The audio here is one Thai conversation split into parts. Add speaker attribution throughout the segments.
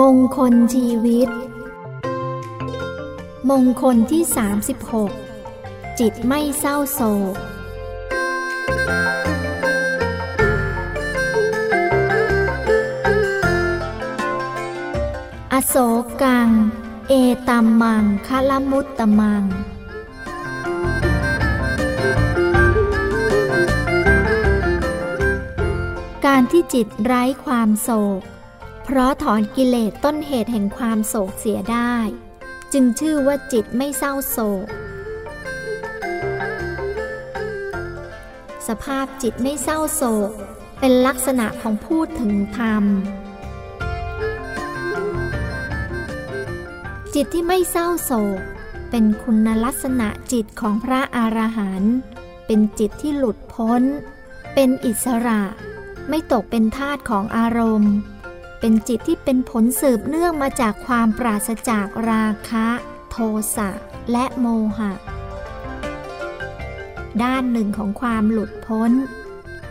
Speaker 1: มงคลชีวิต มงคลที่ 36 จิตไม่เศร้าโศก อโศกัง เอตัมมังคลมุตตมัง การที่จิตไร้ความโศก เพราะถอนกิเลสต้นเหตุแห่งความโศกเสียได้ จึงชื่อว่าจิตไม่เศร้าโศก สภาพจิตไม่เศร้าโศก เป็นลักษณะของพูดถึงธรรม จิตที่ไม่เศร้าโศก เป็นคุณลักษณะจิตของพระอรหันต์เป็นจิตที่หลุดพ้น เป็นอิสระ ไม่ตกเป็นทาตของอารมณ์ เป็นจิตที่เป็นผลสืบเนื่องมาจากความปราศจากราคะ โทสะ และโมหะ ด้านหนึ่งของความหลุดพ้น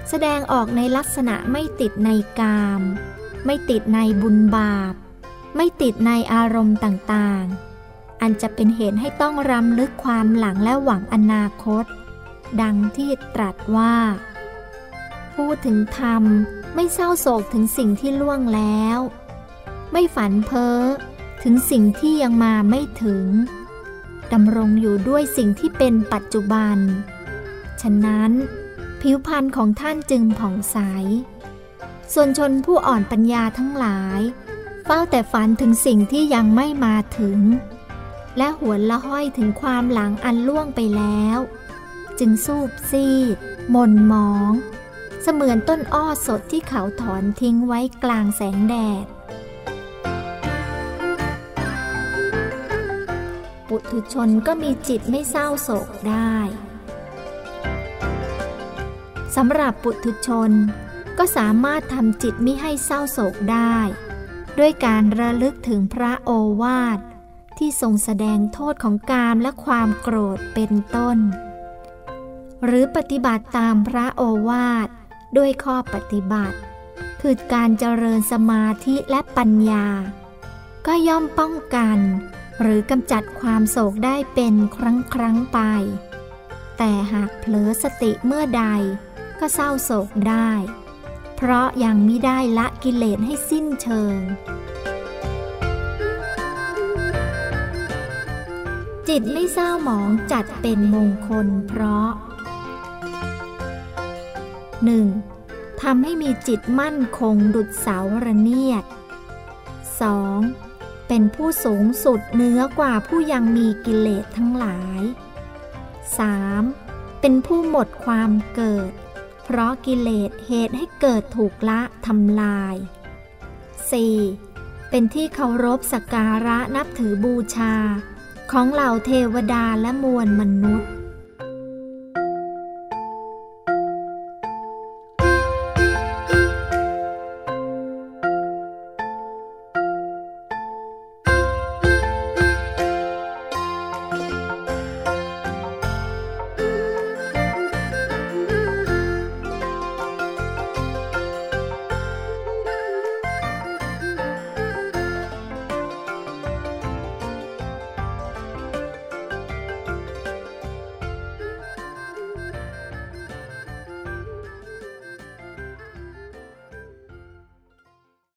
Speaker 1: แสดงออกในลักษณะไม่ติดในกาม ไม่ติดในบุญบาป ไม่ติดในอารมณ์ต่างๆ อันจะเป็นเหตุให้ต้องรำลึกความหลังและหวังอนาคต ดังที่ตรัสว่า พูดถึงธรรม ไม่เศร้าโศกถึงสิ่งที่ล่วงแล้ว ไม่ฝันเพ้อถึงสิ่งที่ยังมาไม่ถึงดำรงอยู่ด้วยสิ่งที่เป็นปัจจุบัน ฉะนั้น ผิวพรรณของท่านจึงผ่องใส ส่วนชนผู้อ่อนปัญญาทั้งหลาย เฝ้าแต่ฝันถึงสิ่งที่ยังไม่มาถึง และหวนละห้อยถึงความหลังอันล่วงไปแล้ว จึงสูบซีดมนมอง เสมือนต้นอ้อสดที่เขาถอนทิ้งไว้กลางแสงแดด ปุถุชนก็มีจิตไม่เศร้าโศกได้สำหรับปุถุชนก็สามารถทำจิตไมิให้เศร้าโศกได้ ด้วยการระลึกถึงพระโอวาทที่ทรงแสดงโทษของกามและความโกรธเป็นต้น หรือปฏิบัติตามพระโอวาท ด้วยข้อปฏิบัติ คือการเจริญสมาธิและปัญญา ก็ย่อมป้องกัน หรือกำจัดความโศกได้เป็นครั้งครั้งไป แต่หากเผลอสติเมื่อใดก็เศร้าโศกได้ เพราะยังไม่ได้ละกิเลสให้สิ้นเชิง จิตไม่เศร้าหมองจัดเป็นมงคลเพราะ 1. ทำให้มีจิตมั่นคงดุดเสาระเนียด 2. เป็นผู้สูงสุดเนื้อกว่าผู้ยังมีกิเลสทั้งหลาย 3. เป็นผู้หมดความเกิด เพราะกิเลสเหตุให้เกิดถูกละทำลาย 4. เป็นที่เคารพสักการะนับถือบูชา ของเหล่าเทวดาและมวลมนุษย์